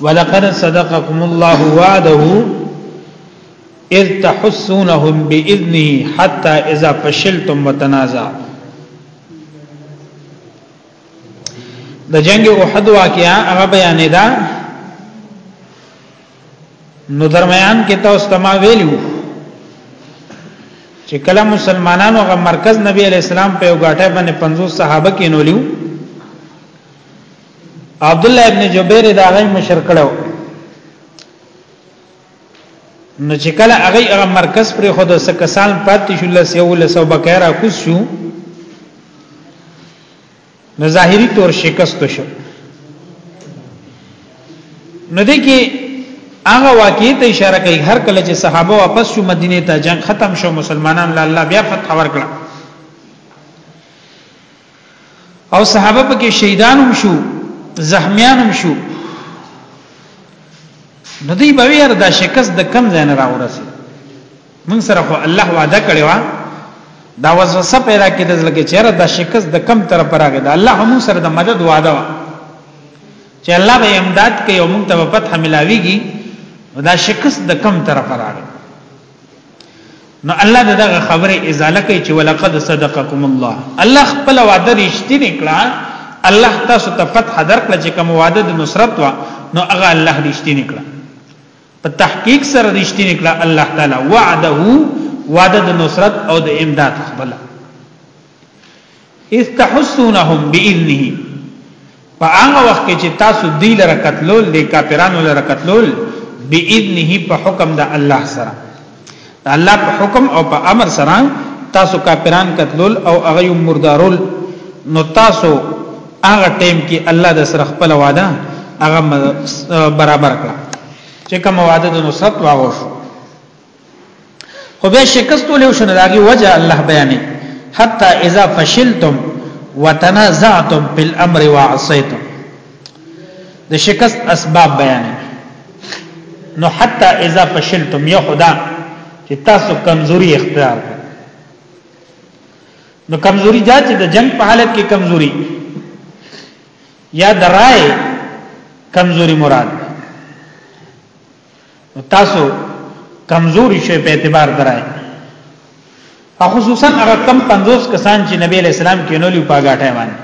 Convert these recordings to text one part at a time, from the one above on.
ولقد صدقكم الله وعده اذ تحسونهم باذنه حتى اذا فشلتم وتنازع د جنگ احد واقعا هغه بیان ده نو درمیان کې تاسو تما ویلو چې کله مسلمانانو هغه مرکز نبی علی السلام په یو غاټه باندې 50 صحابه کې نولیو عبد الله ابن جبیر دا غي مشر کړو نو چې کله هغه هغه مرکز پر خود سره کسان پاتې شو لس یو لس او بکیرا کوس شو نو ظاهری تور شکست شو نو دې کې هغه واقعي ته اشاره کوي هر کله چې صحابه واپس شو مدینه ته جنگ ختم شو مسلمانان له الله بیا فتح ورکړه او صحابه پکې شهیدان هم شو زخمیان هم شو نو دی به یې دا شکست د کم ځای نه راورسي موږ سره خو الله وعده کړی و دا وسوسه پیدا کېده لکه چیرې دا شکست د کم طرف راغی دا الله موږ سره د مدد وعده و چې الله به امداد کوي او موږ ته په فتح ملاويږي دا شکست د کم طرف راغی نو الله دغه خبره ازاله کوي چې ولقد صدقکم الله الله خپل وعده رښتینی کړه الله تاسو ته فتح درکړه چې کوم وعده د نصرت وا نو هغه الله رښتینی کړه په تحقیق سره رښتینی کړه الله تعالی وعده وعده د نصرت او د امداد خپل استحسونهم باذنه په هغه وخت کې چې تاسو دی لره قتلول دی کافرانو لره قتلول باذنه په حکم د الله سره الله په حکم او په امر سره تاسو کافران قتلول او هغه مردارول نو تاسو هغه ټیم کې الله د سره خپل وعده هغه برابر کړه چې کوم وعده د نصرت واغوشو خو به شکست ولې شنه داږي وجه الله بیانې حتا اذا فشلتم وتنازعتم في الامر وعصيتم د شکست اسباب بیانې نو حتا اذا فشلتم یا خدا چې تاسو کمزوري اختیار نو کمزوري دا چې د جنگ په حالت کې کمزوري یا درای کمزوري مراد نو تاسو کمزوري شوي په اعتبار درای او خصوصا هغه کم 50 کسان چې نبی علیہ السلام کې نو لیو پاګاټه باندې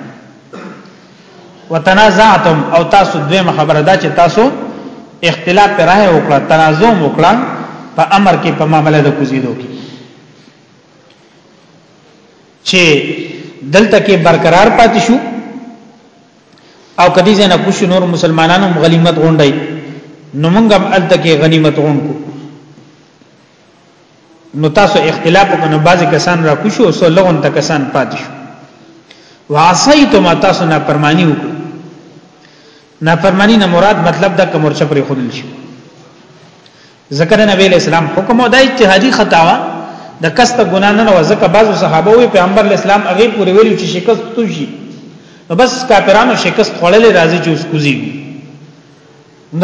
وتنازعتم او تاسو دویمه خبره ده چې تاسو اختلاف پر راه وکړه تنازع وکړه په امر کې په معاملې د کوزیدو کې چې دلته کې برقرار پاتې شو او کدی زنه کوش نور مسلمانانو غنیمت غونډي نو موږ هم الته کې غنیمت غونډو نو تاسو اختلاف وکنه بعضی کسان را کوشو او سو لغون ته کسان پاتې شو وعصیتم تاسو نه پرمانی وکړو نافرمانی نه مراد مطلب دا کمرچه پر خودل شي ذکر نبی علیہ السلام حکم او د اجتهادي خطا وا د کست ګنا نه نو ځکه بعضو صحابه وی پیغمبر اسلام هغه پورې ویلو چې شکست توشي نو بس کافرانو شکست خړلې راځي چې اوس کوزي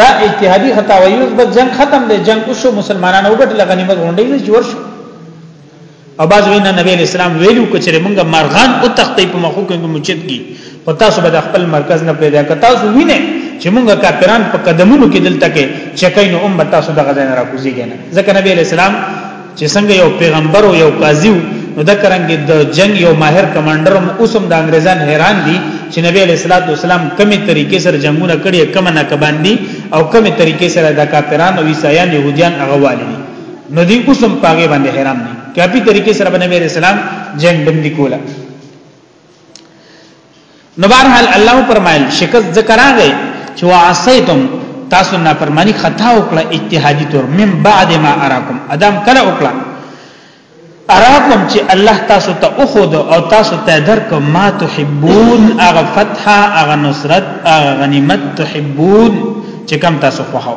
دا اجتهادي خطا وایي اوس به جنگ ختم دی جنگ وشو مسلمانانو وګټل غنیمت غونډې جوړ شو او باز وینا نبی اسلام ویلو کچره مونږه مرغان او تختې په مخو کې مچتګي او تاسو به د خپل مرکز نه پیدا ک تاسو وینئ چې مونږه کافران په قدمونو کې دلته کې چکاین او امت تاسو دغه ځای نه راکوزیږي نه ځکه نبی اسلام چې څنګه یو پیغمبر او یو قاضي نو د کرنګ د جنگ یو ماهر کمانډر هم اوسم د انګریزان حیران دي چې نبی علیہ الصلوۃ والسلام کومه طریقې سره جنگونه کړي کومه نه کباندي او کومه طریقې سره د کافرانو عیسایان يهوديان اغوالي نو دی اوسم پاګې باندې حرام دي کافي طریقې سره باندې نبی رسول الله جنگ بندي کوله نو بهرحال الله فرمایل شکست ذکر راغی چې واسیتم تاسو نه فرمانی خطا وکړه اجتهادي تور من بعد ما اراکم ادم کله وکړه اراکم چې الله تاسو ته او خود او تاسو ته درک ما تحبون اغه فتح اغه نصرت اغه غنیمت تحبون چې کم تاسو خوښو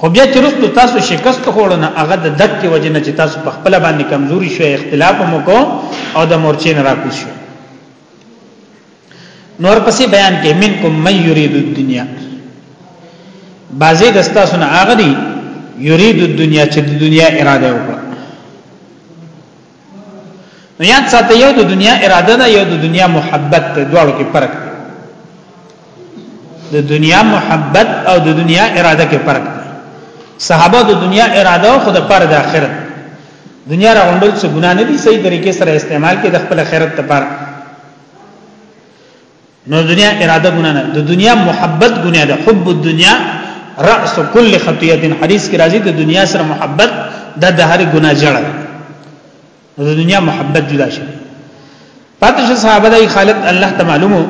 خو بیا چې رستو تاسو شکست خوړو نه هغه د دک کې وجنه چې تاسو په خپل باندې کمزوري شوي اختلاف مو کو او د مورچې نه راکو شو نور پسې بیان کې منکم من یرید الدنیا بعضی دستا سن هغه دی یرید الدنیا چې د دنیا اراده وکړه نو یاد ساته یو د دنیا اراده ده یو د دنیا محبت ده دواړو کې فرق دی د دنیا محبت او د دنیا اراده کې فرق دی صحابه د دنیا اراده او خود پر د آخرت دنیا را غونډل څه ګنا نه دي صحیح طریقې سره استعمال کې د خپل آخرت لپاره نو دنیا اراده ګناه نه د دنیا محبت ګناه ده حب الدنیا راس کل خطیه حدیث کې راځي د دنیا سره محبت د د هر ګناه جړه د دنیا محبت جدا شي پاتې صحابه دای خالد الله ته معلومو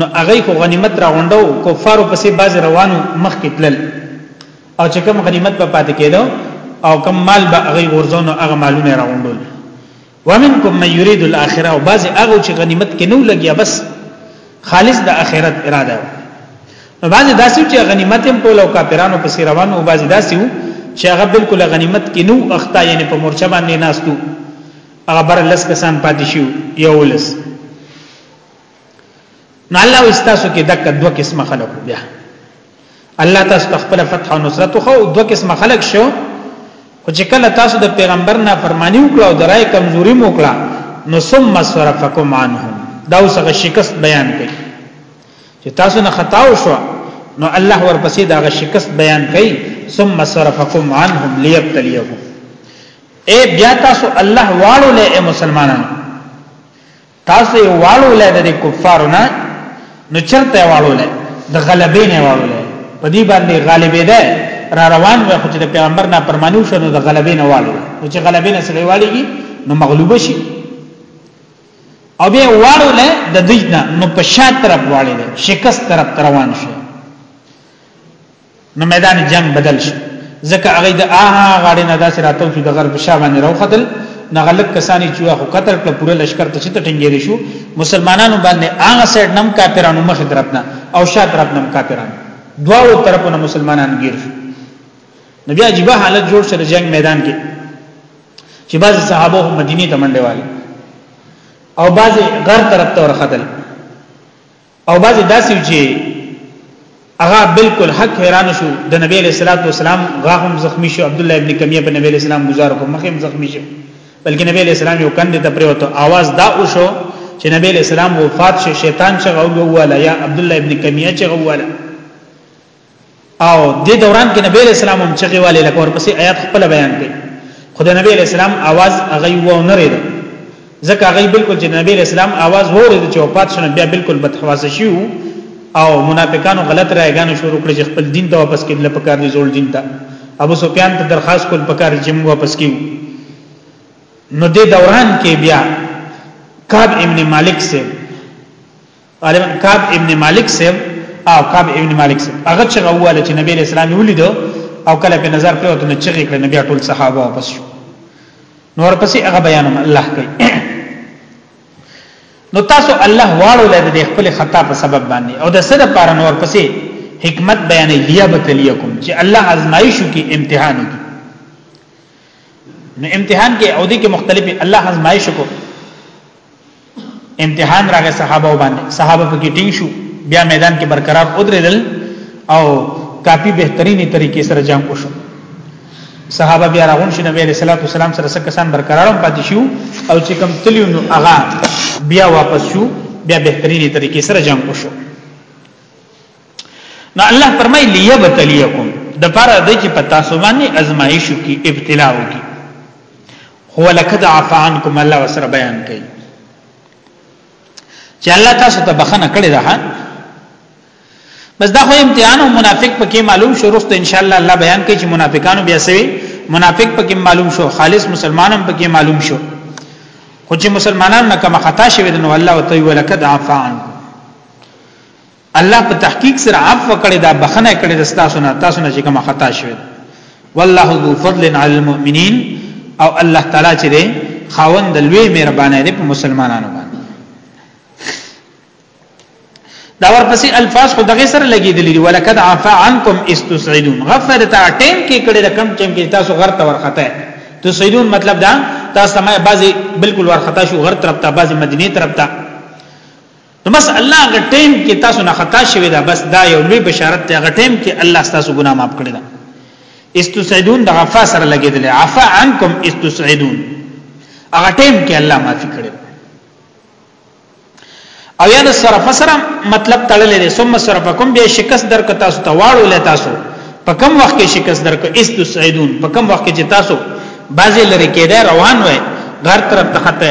نو هغه کو غنیمت را غونډو کفارو پسې باز روانو مخ کې تلل او چې کوم غنیمت په پاتې کېدو او کم مال به هغه ورځونو هغه مالونه را غونډول ومنکم من یرید الاخره او بعضی هغه چې غنیمت کې نو لګیا بس خالص د اخرت اراده نو بعضی داسې چې غنیمت هم په لو کاپیرانو پسې روان او بعضی داسې وو چې هغه بالکل غنیمت کې نو اختا یعنی په مورچه باندې ناستو هغه بر لس کسان پاتې شو یو لس نو الله واستاسو کې دک دوه قسمه خلق بیا الله تاسو تخپل فتح او نصرت خو دوه قسمه خلق شو او چې کله تاسو د پیغمبر نه فرمانی وکړه او درای کمزوري موکړه نو ثم صرفکم عنهم دا اوسه شکست بیان کړي چې تاسو نه خطا وشو نو الله ورپسې دا شکست بیان کړي ثم صرفکم عنهم ليبتليكم اے بیا تاسو الله واړو له مسلمانانو تاسو یې والو له د کفارو نه نو چرته والو له د غلبې نه والو له په دې باندې غالبې ده را روان وي خو چې د پیغمبر نه پرمانو شنو د غلبې نه والو نو چې غلبې نه سړي والي نو مغلوب شي او بیا والو له د دې نه نو په شا طرف والي ده شکست طرف روان شي نو میدان جنگ بدل شو ځکه هغه د آها غاړې نه داسې راتاو شو د غرب شاه باندې راوختل نه غلط کسانی چې واخو قطر کړ پوره لشکر ته چې ټنګېری شو مسلمانانو باندې هغه سیټ نم کافرانو مخ درپنا او شاه درپنا کافرانو دواړو طرفونو مسلمانان ګیر شو نو بیا عجیب حالت جوړ شو د جنگ میدان کې چې بعض صحابه مدینه ته منډه والي او بعض غر طرف ته ورختل او باز داسې چې هغه بالکل حق حیران شو د نبی علیہ الصلوۃ والسلام غاهم زخمی شو عبد الله ابن کمیه په نبی علیہ السلام گزار کو مخیم زخمی شو بلکې نبی علیہ السلام یو کندې ته پریوته आवाज دا وشو چې نبی علیہ السلام وفات شو شیطان چې غوواله یا عبد الله ابن کمیه چې غوواله او د دوران کې نبی علیہ السلام هم چغي والي لکه ورپسې آیات خپل بیان کړي خدای نبی علیہ السلام आवाज هغه و نه رید ځکه هغه بالکل چې نبی علیہ السلام आवाज وورید چې وفات شونه بیا بالکل بدحواس شي او منافقانو غلط رايګانو شروع کړي چې خپل دین ته واپس کېدل په کار دي زول دین ته ابو سفیان ته درخواست کول په کار جمع واپس کیو نو د دوران کې بیا کعب ابن مالک سے عالم کعب ابن مالک صاحب او کعب ابن مالک صاحب هغه چې غواله چې نبی اسلام ولید او کله په نظر په وته چې کړه نبی ټول صحابه واپس شو نور پسې هغه بیان الله کوي نو تاسو الله واړو لید د خپل خطا په سبب باندې او د سر پر نور پسې حکمت بیان لیا بتلیکم چې الله ازمایشو کې امتحان وکړي نو امتحان کې او دې کې مختلفي الله ازمایشو کو امتحان راغی صحابه باندې صحابه پکې ټینګ شو بیا میدان کې برقرار ودرېدل او کافی بهترینی طریقې سره جنگ وشو صحابه بیا راغون شي نبی رسول الله صلی الله علیه وسلم کسان برقرار پاتې شو او چې کم تلیو نو هغه بیا واپس شو بیا بهترینی طریقې سره جنگ وشو نو الله فرمای لیبتلیکم د پاره د چې پتا سو باندې ازمایش کی ابتلا وکي هو لقد عفا عنكم الله وسره بیان کوي چې الله تاسو ته بخنه کړې ده بس دا خو امتحان او منافق پکې معلوم شو رسته ان شاء الله الله بیان کوي چې منافقانو بیا سوي منافق پکې معلوم شو خالص مسلمانان پکې معلوم شو خو چې مسلمانان نه کوم خطا شوی نو الله وتعالى ولقد عفا عنكم الله په تحقیق سره عفو کړی دا بخنه کړی د تاسو نه تاسو نه چې کوم خطا شوی والله ذو فضل علی المؤمنین او الله تعالی چې دی خاوند د لوی مهربانه دی په مسلمانانو باندې دا ورپسې الفاظ خو دغه سره لګیدلې دي ولکد عفا عنکم استسعدون غفر تا ټیم کې کړي د کم ټیم کې تاسو غر ته ورخته تسعدون مطلب دا تاسو ما بعضي بالکل ورخته شو غر طرف ته بعضي مدینه طرف ته نو بس الله غ ټیم کې تاسو نه خطا شوی دا بس دا یو لوی بشارت دی غ ټیم کې الله تاسو ګناه معاف کړی دا استسعدون د غفا سره لګیدل عفا عنکم استسعدون هغه ټیم کې الله معافي کړی او یا د صرف سره مطلب تړلې دي ثم صرفکم به شکست درک تاسو ته واړو لې تاسو په کم وخت کې شکست درک استسعدون په کم وخت کې چې تاسو بازي لري کېده روان وای غر طرف ته خطه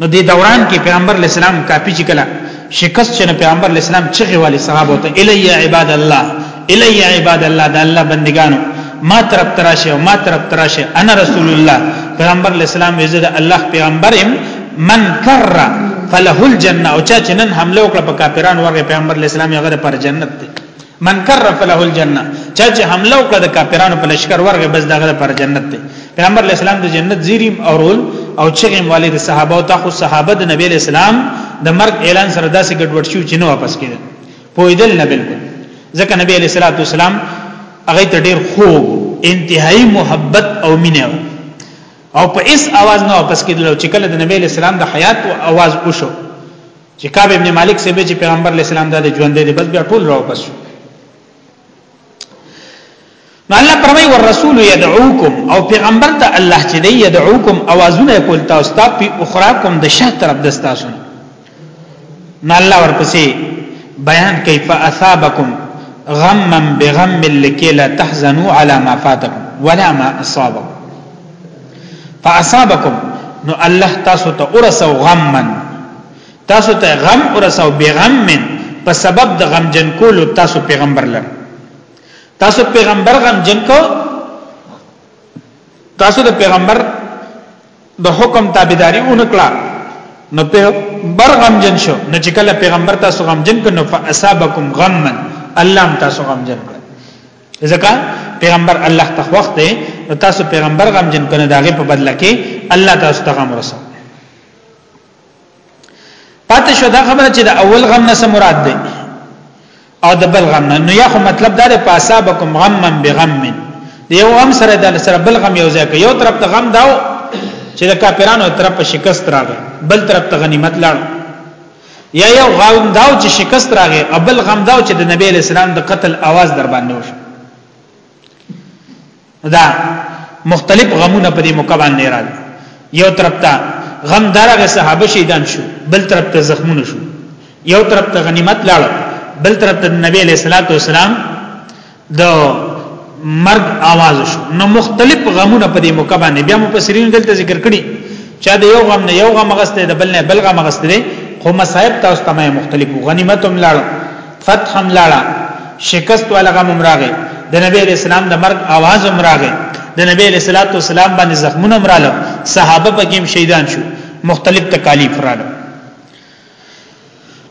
نو دې دوران کې پیغمبر اسلام کافی چې کله شکست چې پیغمبر اسلام چغه والی صحابه ته الی عباد الله الی عباد الله د الله بندگانو ما طرف تراشه او ما طرف تراشه انا رسول الله پیغمبر اسلام عزت الله پیغمبر من کر فله الجنه او چا چې نن حمله وکړه په کافرانو ورغه پیغمبر اسلام یې غره پر جنت دی من کر فله الجنه چا چې حمله وکړه د کافرانو په لشکر ورغه بس دغه پر جنت دی پیغمبر اسلام د جنت زیریم او رول او چغه والد صحابه او تاخو صحابه د نبی اسلام د مرګ اعلان سره داسې ګډوډ شو چې نو واپس کېدل پویدل نه بالکل ځکه نبی علیہ الصلوۃ والسلام هغه ته ډیر خو انتهایی محبت او مینه او په اس आवाज نه واپس کېدل چې کله د نبی اسلام د حیات او आवाज وشو چې کعب ابن مالک سه به چې پیغمبر علی السلام د ژوند دی بس بیا ټول راو بس نو الله پرمای ور رسول يدعوکم او پیغمبر ته الله چې دی يدعوکم اوازونه کول تاسو ته په اخرى کوم د شه طرف د تاسو نو الله ورپسې بیان کوي فاثابکم غما بغم لکي لا تحزنوا على ما فاتكم ولا ما اصابكم فاصابکم نو الله تاسو ته ورسو غمن تاسو ته غم ورسو بغمن په سبب د غم جن کولو تاسو پیغمبر لر تاسو پیغمبر غم جن کو تاسو د پیغمبر د حکم تابعداري اونکړه نو پیغمبر غم جن شو نو چې کله پیغمبر تاسو غم جن کړو فاصابکم غمن الله تاسو غم جن کړ ځکه پیغمبر الله ته وخت دی نو تاسو پیغمبر غم جن کنه داغه په بدل کې الله تاسو ته غم ورسو پاتې شو دا خبره چې د اول غم نه سم مراد دی او د بل غم نه نو یا خو مطلب دا دی پاسابکم غما بغم یو غم سره د سره بل غم یو ځای یو طرف ته غم داو چې د کاپیرانو طرف شکست راغی بل طرف ته غنیمت لاړ یا یو غم داو چې شکست راغی او بل غم داو چې د نبی علی السلام د قتل आवाज در باندې وشو دا مختلف غمونه په دې موقع باندې راغلي یو طرف ته غم دارغه صحابه شهیدان شو بل طرف ته زخمونه شو یو طرف ته غنیمت لاړ بل طرف ته نبی علیہ الصلوۃ والسلام د مرګ आवाज شو نو مختلف غمونه په دې موقع باندې بیا مفسرین دلته ذکر کړي چا د یو غم نه یو غم غسته د بل نه بل غم غسته خو مصائب تاسو ته مختلف غنیمت هم لاړ فتح هم لاړ شکست ولا غم هم راغی د نبی اسلام د مرګ आवाज هم راغی د نبی صلی الله علیه وسلم باندې زخمونه هم رااله صحابه پکې شهیدان شو مختلف تکالیف رااله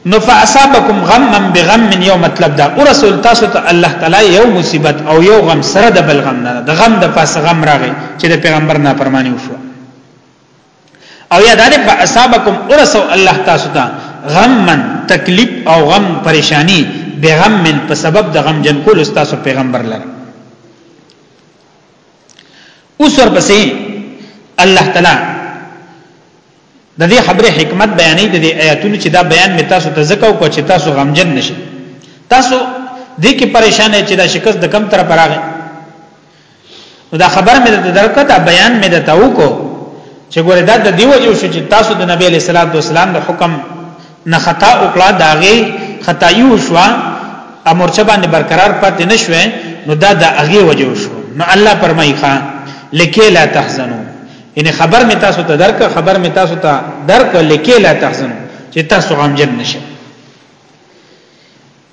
نو فاصابکم غما بغم من یو مطلب دا او رسول تاسو ته الله تعالی یو مصیبت او یو غم سره د بل غم نه د غم د پاس غم راغی چې د پیغمبر نه پرمانی وشو او یا دا د فاصابکم او رسول الله تاسو ته غمن تکلیف او غم پریشانی بغم من په سبب د غم جن کول تاسو پیغمبر لره اوس ورپسې الله تعالی د دې خبره حکمت بیانې د دې آیاتونو چې دا بیان می تاسو ته زکه او چې تاسو غمجن نشئ تاسو دې کې پریشان چې دا شکست د کم تر پراغه نو دا خبر مې د درکه دا بیان مې د تاو کو چې ګوره دا د دیو جو شو چې تاسو د نبی علیہ الصلوۃ والسلام د حکم نه خطا او کړه داغه خطا یو شو امرچه باندې برقرار پاتې نشوي نو دا د هغه وجو شو نو الله پرمایي خان لکه لا تحزنوا ان خبر می تاسو ته درک خبر می تاسو ته درک لکه لا تحزن چې تاسو غمجن نشئ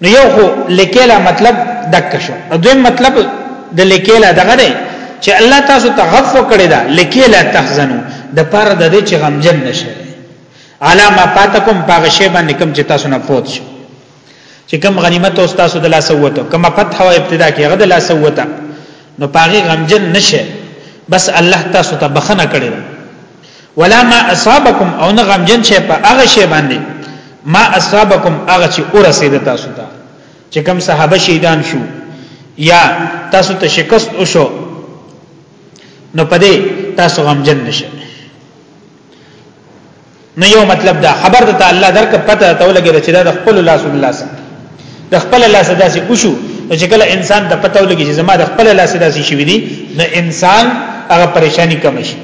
نو یو خو لکیلا مطلب دک شو دویم مطلب د لکیلا دغه دی چې الله تاسو ته غفو کړی دا لکیلا تحزنو د پر د دې چې غمجن نشئ علامه پاتکم پاغه شی باندې کوم چې تاسو نه فوت شئ چې کم غنیمت او تاسو د لاسه وته کم فتح او ابتدا کې غد لاسه وته نو پاغي غمجن نشه بس الله تاسو ته بخنه کړی ولا ما اصابکم او نه غمجن شي په هغه شی باندې ما اصابکم هغه چې ورسید تاسو ته چې کم صحابه شهیدان شو یا تاسو ته شکست وشو نو پدې تاسو غمجن نشه نو یو مطلب دا خبر ته الله درک پته ته ولګی چې دا د خپل لاس الله سره د خپل لاس داسې وشو چې کله انسان د پته ولګی چې زما د خپل لاس داسې شي ودی نو انسان هغه پریشانی کم شي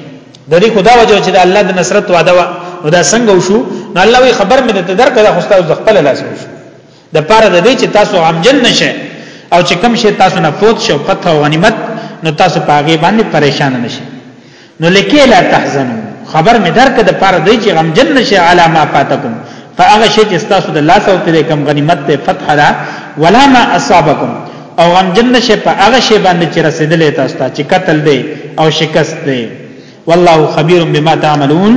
د دې خدا وجه چې د الله د نصرت وعده و نو دا څنګه وشو نو الله وی خبر مې ته درک دا خو تاسو د خپل لاس وشو د پاره د دې چې تاسو غمجن نشئ او چې کم شي تاسو نه فوت شو فتح او غنیمت نو تاسو په هغه باندې پریشان نشئ نو لکه لا تحزنوا خبر مې درک د پاره دی چې غمجن نشي علامه فاتکم فاغه شي چې تاسو د لاس او ترې کم غنیمت ته فتح را ولا ما اصابکم او غمجن نشي په هغه شي باندې چې رسیدلې تاسو ته چې قتل دی او شکست دی والله خبير بما تعملون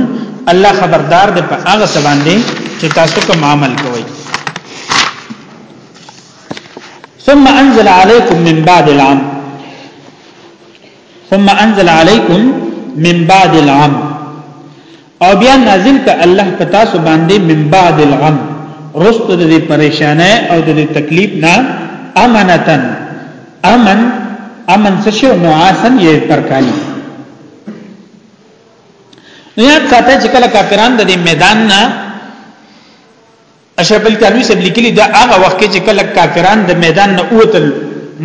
الله خبردار دی په هغه څه باندې چې تاسو کوم عمل کوئ ثم انزل عليكم من بعد العام ثم انزل عليكم من بعد العام او بیا نازل ک الله پتا سو باندې من بعد العام رست د پریشانه او د تکلیف نه امانتن امن امن څه شو نو آسن یې ترکانی نو یاد ساته چې کله کافران د دې میدان نه اشرف الکانوی سب لیکلی دا هغه وخت کې چې کله کافران د میدان نه اوتل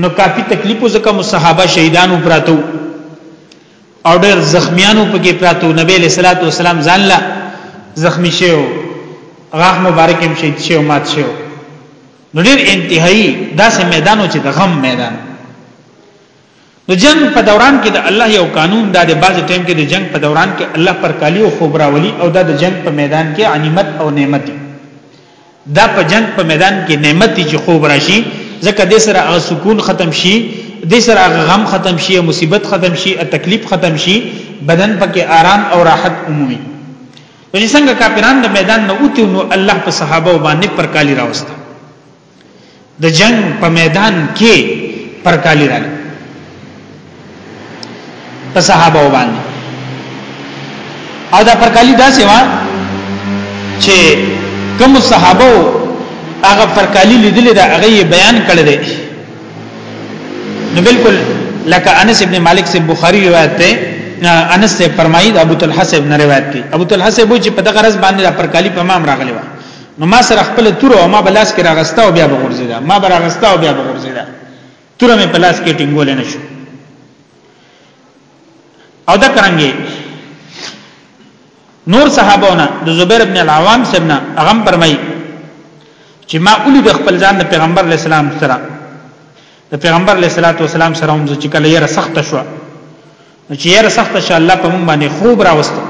نو کافی تکلیف وزکه مصحابه شهیدانو پراتو او ډېر زخمیانو پکې پراتو نبی له صلوات و سلام ځان لا زخمی شو غاښ مبارک هم شهید شو مات شو نو ډیر انتهایی داسې میدانو چې د غم میدان د جنگ په دوران کې د الله یو قانون دا د بعض ټیم کې د جنگ په دوران کې الله پر کالی او خبراولي او دا د جنگ په میدان کې غنیمت او نعمت دا په جنگ په میدان کې نعمت چې خوب راشي ځکه د سره هغه سکون ختم شي د سره هغه غم ختم شي مصیبت ختم شي تکلیف ختم شي بدن پکې آرام او راحت عمومي نو چې څنګه کافران د میدان نه اوتی نو الله په صحابه باندې پرکالی راوست د جنگ په میدان کې پرکالی راغله په صحابه باندې او دا پرکالی داسې و چې کوم صحابه هغه پرکالی لیدل دا هغه بیان کړی دی نو بالکل لکه انس ابن مالک سے بخاری روایت ده انس سے فرمایي د ابو طلحه سے ابن روایت دي ابو طلحه سے وایي چې په دغه رز باندې پر کالی په مام راغلی و نو ما سره خپل تور او ما بلاس کې راغستا او بیا بغورځیدا ما براغستا او بیا بغورځیدا تور مې پلاس کې ټینګول نه شو او دا کرانګي نور صحابهونه د زبیر ابن العوام سبنا هغه فرمایي چې ما اولی د خپل ځان د پیغمبر علی السلام سره د پیغمبر علی صلوات و سلام سره هم چې کله یې سخت شو چې یې سخت شو الله په مونږ باندې خوب راوستو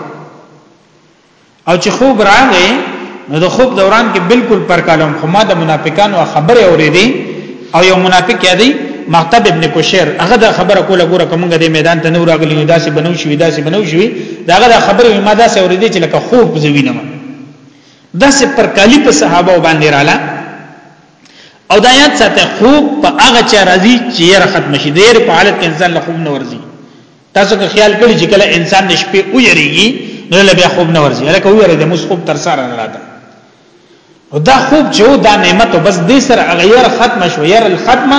او چې خوب راغې نو د خوب دوران کې بالکل پر کلام خو ما د منافقانو خبره اورېدې او یو منافق یادې مقتد ابن کوشر هغه دا خبره کوله ګوره کومګه د میدان ته نو راغلی نو داسې بنو شوی داسې بنو شوی داغه دا خبره ما داسې اورېدې چې لکه خوب زوینه ما داسې پر کالی په صحابه باندې رااله او دا یاد ساته خوب په هغه چا راځي چې یې ختم شي ډیر په حالت کې انسان له خوب نه ورځي تاسو که خیال کړی چې کله انسان د شپې او یریږي نو له بیا خوب نه ورځي لکه و یری د موس خوب تر سره نه راته او دا خوب چې دا نعمت بس دې سره غیر ختم شو ير الختمه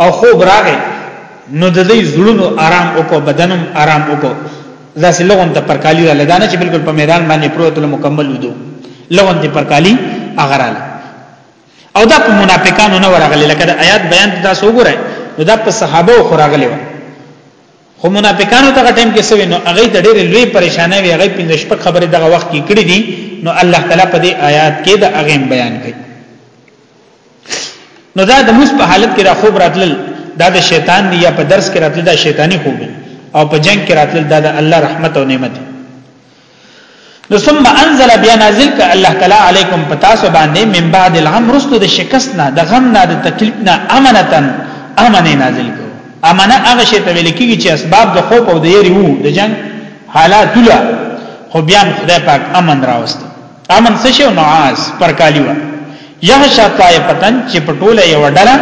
او خوب راغی نو د دې زړونو آرام او کو بدنم آرام او کو ځاسې لغون ته پرکالی را لګانه چې بالکل په میدان باندې پروت له مکمل ودو لغون ته پرکالی اغراله او دا په منافقانو نه ورغلي لکه د آیات بیان تاسو وګورئ نو دا په صحابه خو راغلي وو خو منافقانو ته ټیم کې سوي نو هغه ته ډېر لوی پریشانه وي هغه پنځه شپږ خبره دغه وخت کې کړې دي نو الله تعالی په دې آیات کې د هغه بیان کوي نو دا د موس په حالت کې را خوب راتلل دا د شیطان دی یا په درس کې راتلل دا شیطانی خوب او په جنگ کې راتلل دا د الله رحمت او نعمت دی نو ثم انزل بیا نازل ک الله تعالی علیکم پتا سو باندې من بعد العم رستو د شکست نه د غم نه د تکلیف نه امنتن امن نازل کو امنه هغه شی ته ویل کیږي چې اسباب د خوب او د یری وو د جنگ حالات دلا خو بیا خدای پاک امن راوست امن څه شی نعاس پر کالی و یغشا طائفتن چې پټوله یو ډله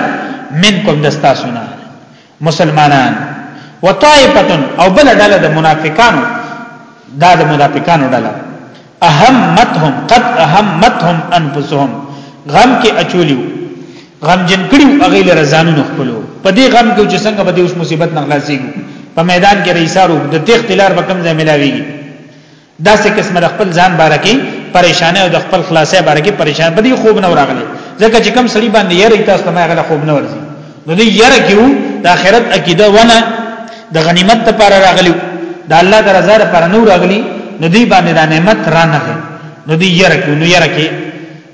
منکم دستا سنا مسلمانان وطائفه او بل ډله د منافقانو دا د منافقانو ډله اهمتهم قد اهمتهم انفسهم غم کې اچولیو غم جن کړیو اغه لره ځانونه خپلو په دې غم کې چې څنګه به دې اوس مصیبت نه خلاصيږي په میدان کې رئیسارو د تخت لار به کم ځای ملاويږي داسې قسم د خپل ځان باره کې پریشانه او د خپل خلاصې باره کې پریشان بدی خوب نه راغلی ځکه چې کم سړي باندې یې ریته تاسو ما غل خوب نه ورځي نو دې یره کېو د آخرت عقیده ونه د غنیمت لپاره راغلی د الله د رضا لپاره نو راغلی نو دې باندې د نعمت را نه نو دې یره کېو نو یره کې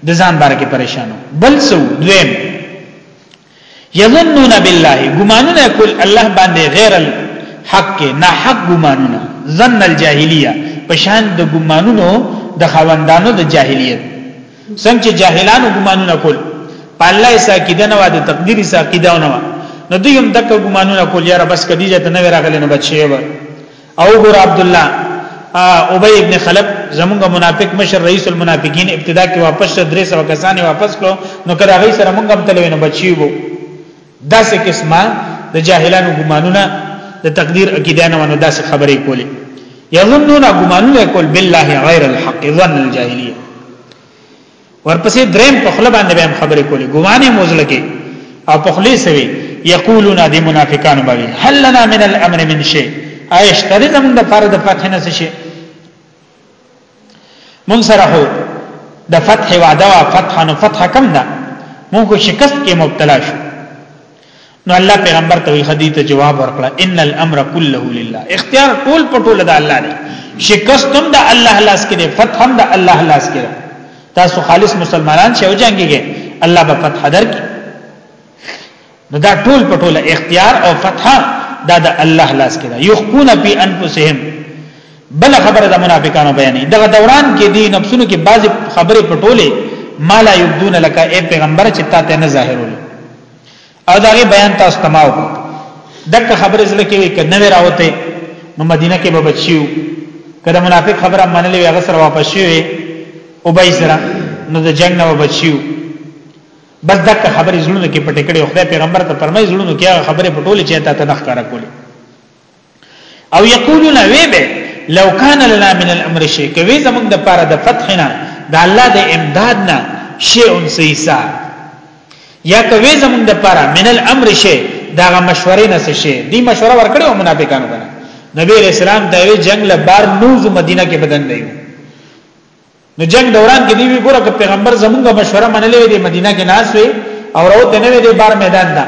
د ځان باره کې پریشانو بل څو دویم یظنون بالله ګمانونه کول الله باندې غیر الحق نه حق ګمانونه ظن الجاهلیه پشان د ګمانونو د خوندانو د جاهلیت څنګه چې جاهلانو ګمانونه کول په الله ساکیده نه و د تقدیر ساکیده نه و نو دوی هم دغه ګمانونه کول یا بس کدیجه ته نه راغلی نو بچي و او ګور عبد الله ابي ابن خلف زمونږ منافق مشر رئیس المنافقین ابتدا کې واپس شه درې سو کسان واپس کړو نو کله هغه سره مونږ هم تلوي نو بچي وو داسې قسمه د جاهلانو ګمانونه د تقدیر عقیده نه ونه داسې خبرې کولې یظنون ګمانونه کول بالله غیر الحق ظن الجاهلیه ورپسې دریم په خپل باندې به خبرې کولې ګوانې موزلګي او په خلی سوي یقولون دی منافقان باندې هل لنا من الامر من شی عائش ترې زموږ د فرض د فتح نه شي مون سره هو د فتح وعده او فتح نو فتح کم ده مون کو شکست کې مبتلا شو نو الله پیغمبر ته حدیث جواب ورکړه ان الامر كله لله اختیار ټول پټول د الله دی شکست هم د الله لاس کې دی فتح هم د الله لاس کې دی تاسو خالص مسلمانان شئ او جنگيږئ الله به فتح درکړي نو دا ټول پټول اختیار او فتح دا د الله لاس کې دی یخون فی انفسهم بل خبره د منافقانو بیانې دغه دوران کې دی نفسونو کې بعضی خبره پټولې مالا یبدون لك اے پیغمبر چې تا ته نه ظاهرول او دا غي بیان تاسو تماو دک خبره زله کې وي ک نه راوته نو مدینه کې به بچیو کله منافق خبره منلې هغه سره واپس شي او به سره نو د جنگ نه بچیو بس دک خبره زړه کې پټې کړې خو پیغمبر ته فرمایي زړه کې هغه خبره پټولې چې ته تنخ کارا کولې او یقولون وی به لو کان لنا من الامر شی کوي زمونږ د پاره د فتحنا د الله د امداد نه شی ان سیسا یا کوي زمونږ د پاره من الامر شی دا مشورې نه شي دی مشوره ورکړو منافقانو کنه نبی رسول الله دا وی جنگ له بار نوز مدینه کې بدن دی نو جنگ دوران کې دی وی ګوره که پیغمبر زمونږه مشوره منلې دی مدینه کې ناس وی او راوته نه وی دی بار میدان دا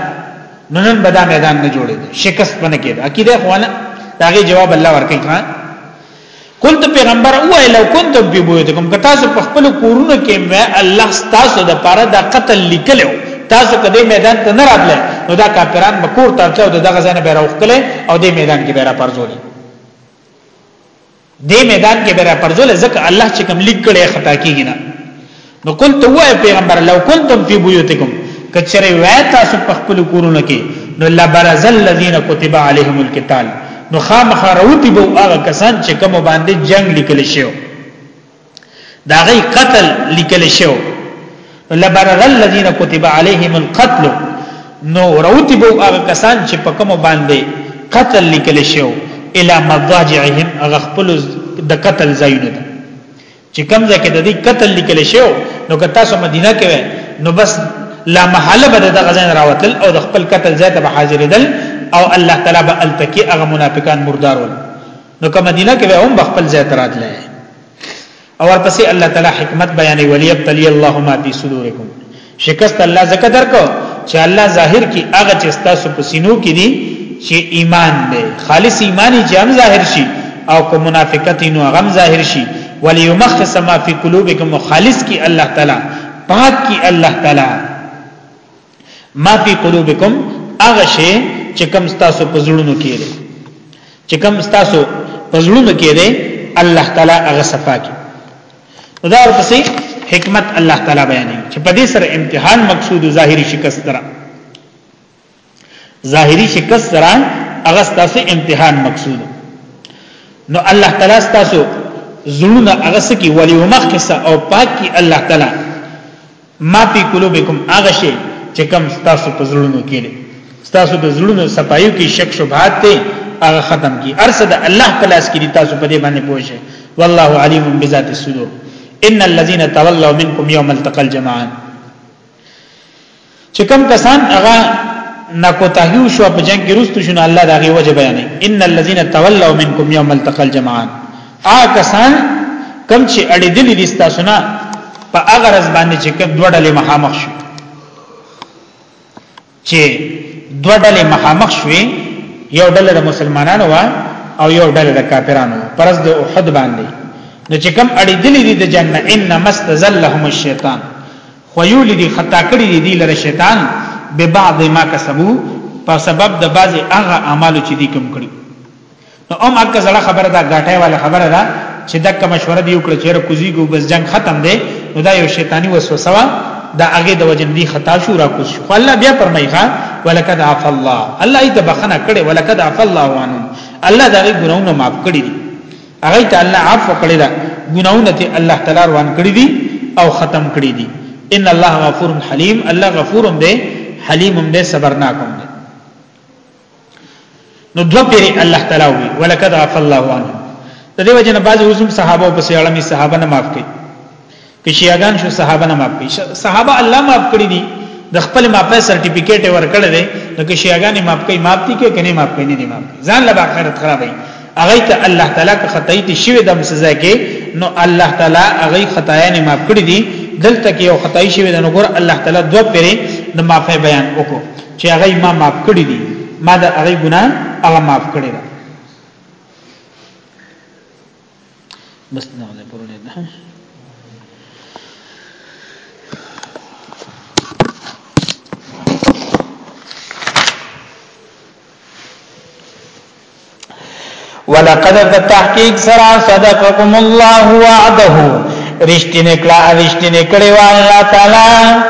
نو نن بدا میدان نه جوړې شکست باندې کېد عقیده خواله داغه جواب الله ورکړي کړه قلت پیغمبر او لو کنتم فی بیوتکم که تاسو په خپل کورونو کې مې الله تاسو د پاره د قتل لیکلو تاسو کدی میدان ته نه راتله نو دا کافران مکور ترته او دغه ځنه به راوخله او دې میدان کې به را پرځولې دې میدان کې برا پرځول ځکه الله چې کوم لیک کړي خطا کیږي نه نو کول ته وای پیغمبر لو کنتم فی بیوتکم کچره وای تاسو په خپل کورونو کې نو لبرز الذین کتب علیهم القتال نو خامخ راوتی بو هغه کسان چې کوم باندې جنگ لیکل شوی دا غي قتل لیکل شو لبرر الذين كتب عليهم القتل نو روتی بو هغه کسان چې په کوم باندې قتل لیکل شو الى مضاجعهم هغه خپل د قتل ځایونه ده چې کوم ځای کې د دې قتل لیکل شو نو که تاسو مدینه کې وای نو بس لا محاله به د غزان راوتل او د خپل قتل ځای ته حاضرېدل او الله تعالی به التکی هغه منافقان مردارول نو که مدینه کې به هم خپل ځای تراتله او ورپسې الله تعالی حکمت بیانې وليبتلي الله ما في صدوركم شکست الله زکه درکو چې الله ظاهر کې هغه چې تاسو په سینو کې دي چې ایمان دی خالص ایمانی چې هم ظاهر شي او کو منافقت نو غم ظاهر شي وليمخص ما في قلوبكم خالص کې الله تعالی پاک کې الله تعالی ما فی قلوبکم هغه شی چې کم تاسو په زړونو کې دی چې کم تاسو په زړونو کې دی الله تعالی هغه صفا کی دا ورپسې حکمت الله تعالی بیانوي چې په دې سره امتحان مقصود ظاهری شکست را ظاهری شکست را هغه تاسو امتحان مقصود نو الله تعالی تاسو زړونه هغه سکی ولی ومخکسه او پاک کی الله تعالی ما فی قلوبکم هغه شی چې کم تاسو په زړونو کې لري تاسو د زړونو صفایو کې شک شبهات ته هغه ختم کی ارصد الله په لاس کې دي تاسو په دې باندې پوښه والله علیم بذات الصدور ان الذين تولوا منكم يوم التقى الجمعان چې کم کسان هغه نکوتاهیو شو په جنگ کې رستو شنو الله دغه وجه بیانې ان الذين تولوا منكم يوم التقى الجمعان آ کسان کم چې اړېدلې دي تاسو نه په هغه رز باندې چې کله دوه ډلې مخامخ شو چې دوه ډلې مخامخ شوې یو ډله د مسلمانانو وا او یو ډله د کافرانو پرز د احد باندې نو چې کم اړېدلې دي د جنت ان مستزلهم الشیطان خو یو لدی خطا کړی دی لره شیطان به بعض ما کسبو په سبب د بعض هغه اعمالو چې دي کوم کړی نو ام اکه زړه خبره ده غاټه والا خبره ده چې دغه مشوره دی وکړه چې رکوزی ګو بس جنگ ختم دی نو دا یو شیطانی وسوسه وا دا هغه د وجن دی خطا شو را کوز خو الله بیا فرمایي ښا ولقد عف الله الله ایت بخنه کړي ولقد عف الله وانه الله دا غي ګناونه معاف کړي دي هغه ته الله عفو کړي دا ګناونه ته الله تعالی روان کړي دي او ختم کړي دي ان الله غفور حلیم الله غفور دی حلیم دی صبرناکم دی نو دو پیری الله تعالی وی ولقد عفا الله عنه د دې وجنه بعض حضور صحابه په سیړمی صحابه نه معاف کړي که شیعاګان شو صحابه نه معاف کړي صحابه الله معاف کړی دي د خپل معافی سرټیفیکیټ ورکړی دی نو که شیعاګان معاف کړي معاف دي کې کني معاف کړي نه دي معاف ځان له اخرت خرابې هغه ته الله تعالی که خدای دې شوی د سزا کې نو الله تعالی هغه خدایانه معاف کړی دي دلته کې یو خدای شوی د نګور الله تعالی دوه پیری د معافی بیان وکړو چې هغه ما معاف کړی دي ما د هغه ګناه هغه معاف کړی ده بس نه ولا پرونه ده ولقد تحقیق سرا صدقكم الله وعده رشتنه کلا رشتنه کړي وا الله تعالی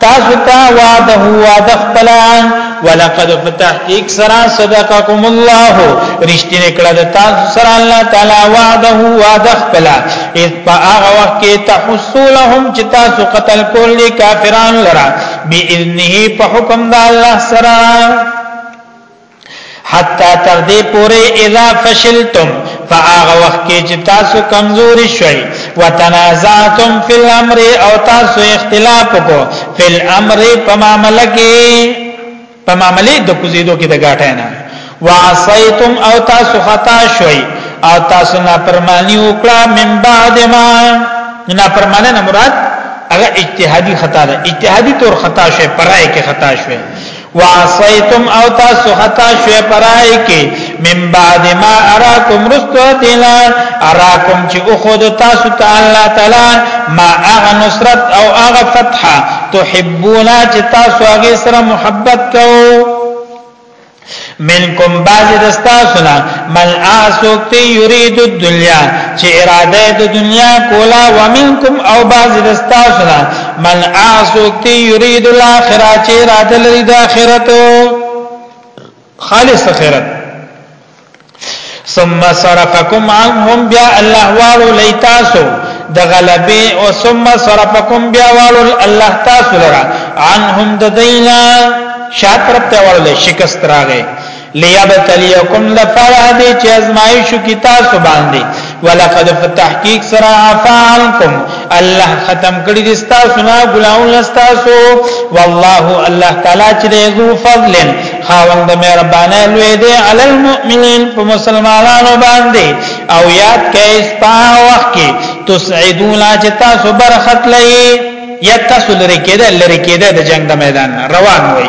تاسو ته وعده وعده خپل ولقد تحقیق سرا صدقكم الله رشتنه کړه د تاسو سره الله تعالی وعده وعده خپل اذ باغ وخت کې تحصولهم چې تاسو قتل کول کافرانو لرا باذنه په حکم د الله سره حتا تر دې پورې اذا فشلتم فاغه وخت کې چې تاسو کمزوري شوي وتنازعتم فی الامر او تاسو اختلاف کو فی الامر په معاملې کې په معاملې د کوزیدو کې د غاټه نه وعصیتم او تاسو خطا شوي او تاسو نه پرمانی وکړه من بعد ما نه پرمانه نه مراد هغه اجتهادي خطا ده اجتهادي تور خطا شوی پرای کې خطا شوی وعصیتم او تاسو خطا شوی پرای کی من بعد ما اراکم رستو دینا اراکم چې او خود تاسو ته الله تعالی ما اغه نصرت او اغه فتح تحبونا چې تاسو هغه سره محبت کوو منکم باز دستا سنا من آسوکتی یرید الدنیا چې اراده د دنیا کولا ومنکم او باز دستا سنا من اعسوک تی یرید الاخرہ چی راد لری دا خیرت خالص خیرت ثم صرفکم عنهم بیا الله والو لیتاسو د غلبه او ثم صرفکم بیا والو الله تاسو لرا عنهم د دینا شاطر په والو شکست راغی لیبتلیکم لپاره دی چې ازمایش کی تاسو باندې ولقد فتحقیق سرا عفانکم الله ختم کړی دي تاسو نه ګلاون تاسو والله الله تعالی چې ذو فضل خاوند مهربانه لوی دی علی المؤمنین په مسلمانانو باندې او یاد کئ سپا وخت کې تسعدون چې تاسو برخت لئ یا تاسو لری کېده لری کېده د جنگ د میدان روان وئ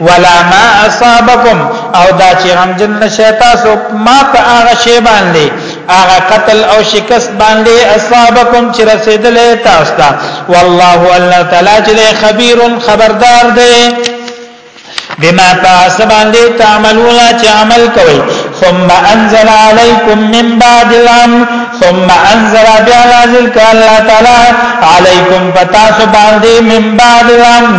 ولا ما اصابکم او دا چې غمجن نشه تاسو ما په هغه شی باندې هغه قتل او شکست باندې اصابکم چې رسیدلې تاسو ته والله الله تعالی چې خبير خبردار دی بما تاس باندې تعملون چې عمل کوي ثم انزل عليكم من بعد الام ثم انزل بیا نازل کړه الله تعالی عليكم پتاس باندې من بعد الام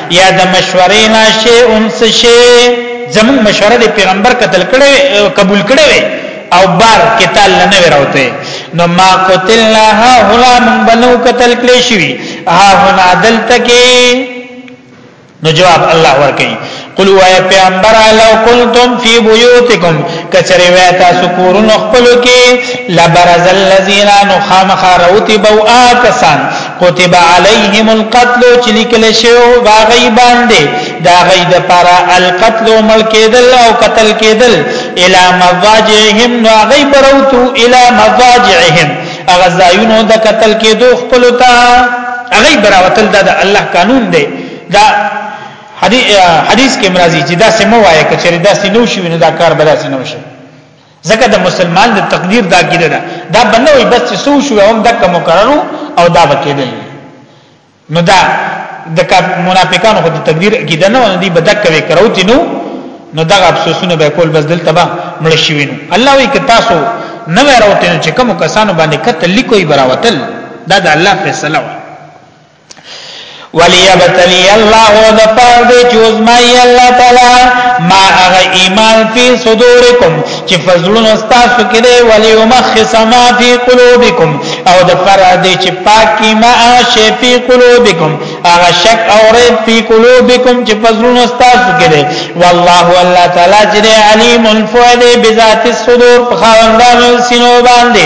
یا د مشورې نه شی اون څه شی زمون مشوره د پیغمبر قتل کړي قبول کړي او بار قتال نه وروته نو ما قتلنا ها هنا من بنو قتل کړي شي ها هنا دلته کې نو جواب الله ورکړي قلوا یا پیغمبر لو کنتم فی بیوتکم کچری وی تاسو کورونو خپلو کې لبرز الذین نخامخ روتی بو آکسان کتب علیهم القتل چې لیکل شوی دا غي باندې دا غي د پارا القتل مل کېدل او قتل کېدل الی مضاجعهم نو غي بروتو الی مضاجعهم هغه ځایونو د قتل کېدو خپل ته هغه براوتل دا د الله قانون دی دا حدیث کې مرضی چې دا سمو وایي کچې دا سینو شي نو دا کار بلا سینو شي ځکه د مسلمان د تقدیر دا کیده ده دا بنوي بس چې سو شو هم دک مقررو او دا بکیدل نو دا د منافقانو خو د تقدیر کیده نه دی بدک کوي کروتی نو نو دا افسوسونه به کول بس دلته به مړ شي وینو الله وی که تاسو نه وروته چې کوم کسانو باندې کته لیکوي براوتل دا د الله فیصله وه وليبتلي الله د پار دې چوز مای الله تعالی ما هغه ایمان فی صدورکم چې فضلون استاسو کې دی وليمخص ما فی قلوبکم او د پر دې چې پاکي ما شی فی قلوبکم هغه شک او ریب فی قلوبکم چې فضلون استاسو کې دی والله الله تعالی چې علیم الفؤاد بذات الصدور خواندان سینو باندې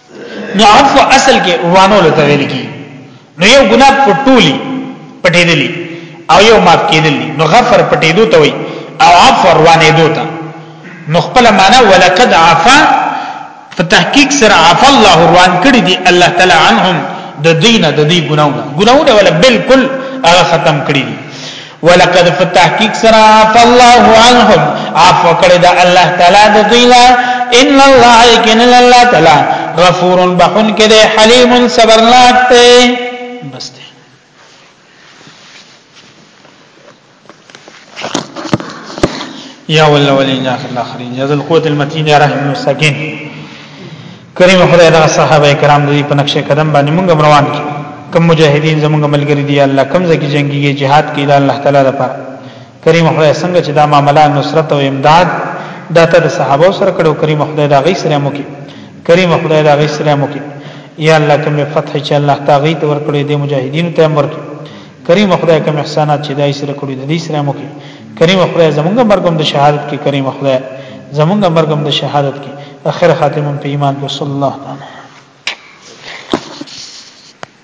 نو عفو اصل کې وانو لته ویل کی نو یو ګناه پټولی پټېدلی او یو معاف کېدلی نو غفر پټېدو ته وي او عفو روانې دوته نو خپل معنا ولقد عفا په تحقیق سره عفا الله روان کړی دی الله تعالی عنهم د دینه د دې ګناونه ګناونه ولا بالکل هغه ختم کړی دی ولقد فتحقیق سرا فالله عنهم عفو کړی دا الله تعالی د دوی نه ان الله یقین الله تعالی غفور بخون کده حلیم صبرناک ته بس ته یا ولولین یا اخر الاخرین یا ذل قوت المتین یا رحم المساکین کریم خدای دغه صحابه کرام د دې په نقش قدم باندې مونږ هم روان کړي کم مجاهدین زمونږ ملګری دی الله کم زکی جنگیږي جهاد کوي د الله تعالی لپاره کریم خدای څنګه چې دا معاملې نصرت او امداد دا ته د صحابه سره کړو کریم خدای دا غي سره مو کې کریم خدای دا غي سره مو کې یا الله کوم فتح چې الله تعالی ته ورکړي د مجاهدین ته امر کړي کریم خدای کوم احسانات چې دای سره کړی د دې سره مو کې کریم خدای زمونږ مرګم د شهادت کې کریم خدای زمونږ مرګم د شهادت کې اخر خاتمه په ایمان کې صلی الله تعالی